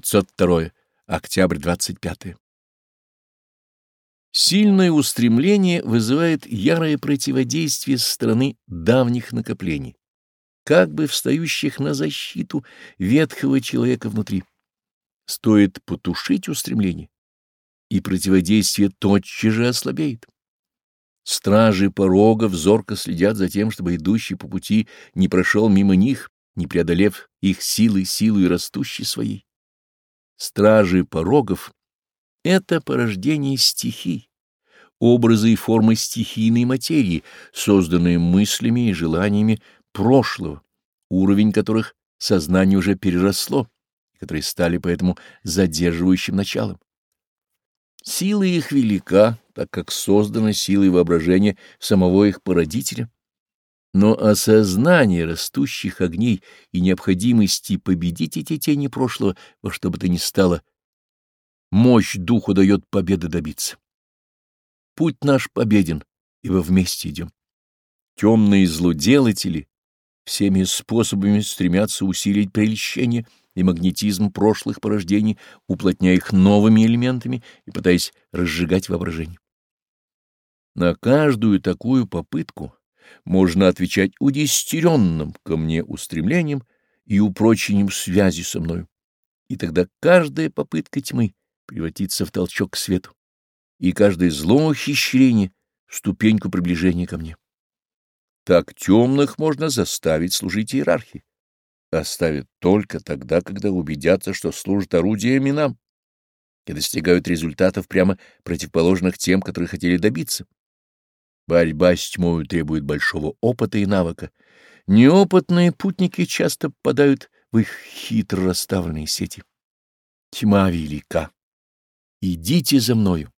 502 октябрь 25. Сильное устремление вызывает ярое противодействие со стороны давних накоплений, как бы встающих на защиту ветхого человека внутри. Стоит потушить устремление, и противодействие тотчас же ослабеет. Стражи порога зорко следят за тем, чтобы идущий по пути не прошел мимо них, не преодолев их силы, силу и растущей своей стражи порогов — это порождение стихий, образы и формы стихийной материи, созданные мыслями и желаниями прошлого, уровень которых сознание уже переросло, которые стали поэтому задерживающим началом. Сила их велика, так как создана силой воображения самого их породителя, но осознание растущих огней и необходимости победить эти тени прошлого во что бы то ни стало, мощь духу дает победы добиться. Путь наш победен, и мы вместе идем. Темные злоделатели всеми способами стремятся усилить прельщение и магнетизм прошлых порождений, уплотняя их новыми элементами и пытаясь разжигать воображение. На каждую такую попытку можно отвечать удестеренным ко мне устремлением и упрочением связи со мною. И тогда каждая попытка тьмы превратится в толчок к свету, и каждое зло ухищрение — ступеньку приближения ко мне. Так темных можно заставить служить иерархии. Оставят только тогда, когда убедятся, что служат орудиями нам и достигают результатов прямо противоположных тем, которые хотели добиться. Борьба с тьмой требует большого опыта и навыка. Неопытные путники часто попадают в их хитро расставленные сети. Тьма велика. Идите за мною.